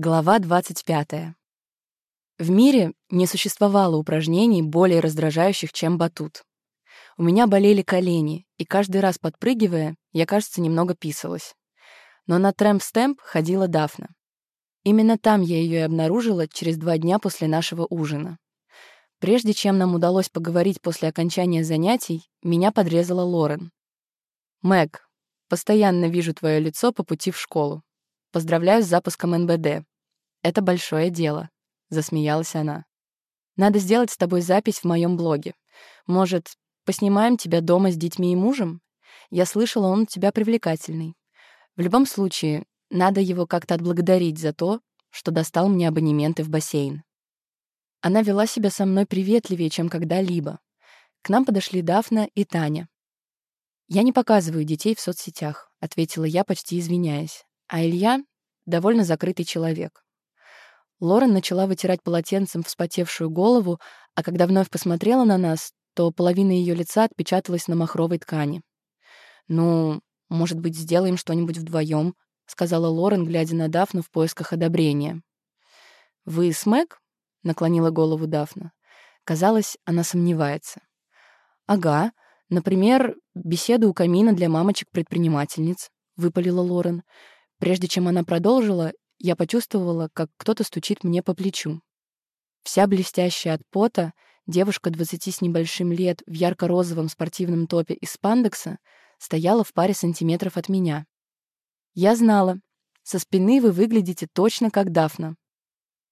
Глава 25. В мире не существовало упражнений более раздражающих, чем батут. У меня болели колени, и каждый раз подпрыгивая, я, кажется, немного писалась. Но на трэмп-стэмп ходила Дафна. Именно там я ее и обнаружила через два дня после нашего ужина. Прежде чем нам удалось поговорить после окончания занятий, меня подрезала Лорен. «Мэг, постоянно вижу твое лицо по пути в школу. Поздравляю с запуском НБД. Это большое дело», — засмеялась она. «Надо сделать с тобой запись в моем блоге. Может, поснимаем тебя дома с детьми и мужем? Я слышала, он у тебя привлекательный. В любом случае, надо его как-то отблагодарить за то, что достал мне абонементы в бассейн». Она вела себя со мной приветливее, чем когда-либо. К нам подошли Дафна и Таня. «Я не показываю детей в соцсетях», — ответила я, почти извиняясь. А Илья — довольно закрытый человек. Лорен начала вытирать полотенцем вспотевшую голову, а когда вновь посмотрела на нас, то половина ее лица отпечаталась на махровой ткани. «Ну, может быть, сделаем что-нибудь вдвоем, сказала Лорен, глядя на Дафну в поисках одобрения. «Вы с Мэг?» — наклонила голову Дафна. Казалось, она сомневается. «Ага. Например, беседу у камина для мамочек-предпринимательниц», — выпалила Лорен. Прежде чем она продолжила, я почувствовала, как кто-то стучит мне по плечу. Вся блестящая от пота, девушка двадцати с небольшим лет в ярко-розовом спортивном топе из спандекса стояла в паре сантиметров от меня. Я знала. Со спины вы выглядите точно как Дафна.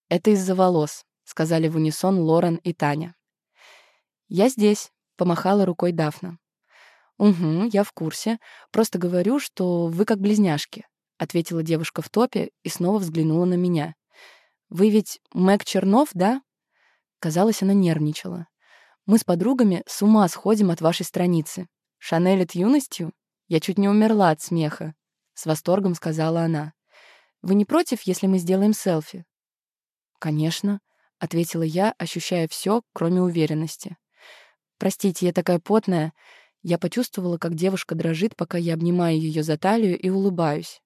Это из-за волос, сказали в унисон Лорен и Таня. Я здесь, помахала рукой Дафна. Угу, я в курсе. Просто говорю, что вы как близняшки. — ответила девушка в топе и снова взглянула на меня. «Вы ведь Мэг Чернов, да?» Казалось, она нервничала. «Мы с подругами с ума сходим от вашей страницы. Шанель от юностью? Я чуть не умерла от смеха», — с восторгом сказала она. «Вы не против, если мы сделаем селфи?» «Конечно», — ответила я, ощущая все, кроме уверенности. «Простите, я такая потная». Я почувствовала, как девушка дрожит, пока я обнимаю ее за талию и улыбаюсь.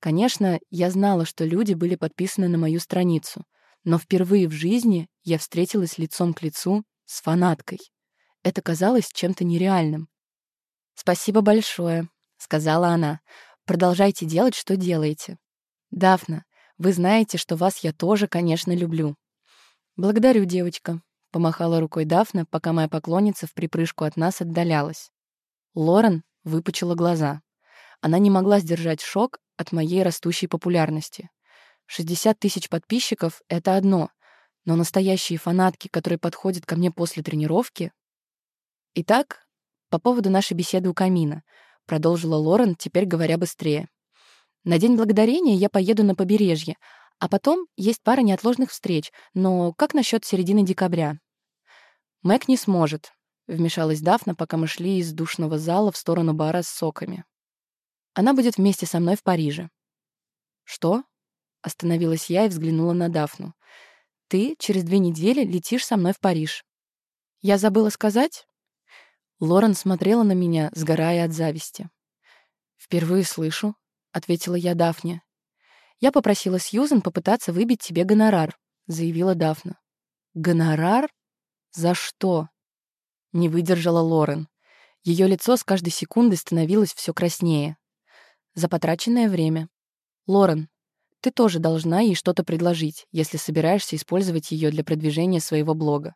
Конечно, я знала, что люди были подписаны на мою страницу, но впервые в жизни я встретилась лицом к лицу с фанаткой. Это казалось чем-то нереальным. «Спасибо большое», — сказала она. «Продолжайте делать, что делаете. Дафна, вы знаете, что вас я тоже, конечно, люблю». «Благодарю, девочка», — помахала рукой Дафна, пока моя поклонница в припрыжку от нас отдалялась. Лорен выпучила глаза. Она не могла сдержать шок от моей растущей популярности. 60 тысяч подписчиков — это одно, но настоящие фанатки, которые подходят ко мне после тренировки... Итак, по поводу нашей беседы у камина, продолжила Лорен, теперь говоря быстрее. На День Благодарения я поеду на побережье, а потом есть пара неотложных встреч, но как насчет середины декабря? Мэг не сможет, вмешалась Дафна, пока мы шли из душного зала в сторону бара с соками. Она будет вместе со мной в Париже». «Что?» — остановилась я и взглянула на Дафну. «Ты через две недели летишь со мной в Париж». «Я забыла сказать?» Лорен смотрела на меня, сгорая от зависти. «Впервые слышу», — ответила я Дафне. «Я попросила Сьюзен попытаться выбить тебе гонорар», — заявила Дафна. «Гонорар? За что?» Не выдержала Лорен. Ее лицо с каждой секундой становилось все краснее за потраченное время. Лорен, ты тоже должна ей что-то предложить, если собираешься использовать ее для продвижения своего блога.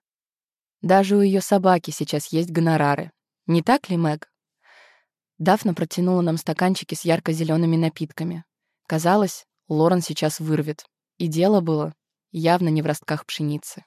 Даже у ее собаки сейчас есть гонорары. Не так ли, Мэг? Дафна протянула нам стаканчики с ярко-зелеными напитками. Казалось, Лорен сейчас вырвет. И дело было явно не в ростках пшеницы.